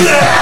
Yeah!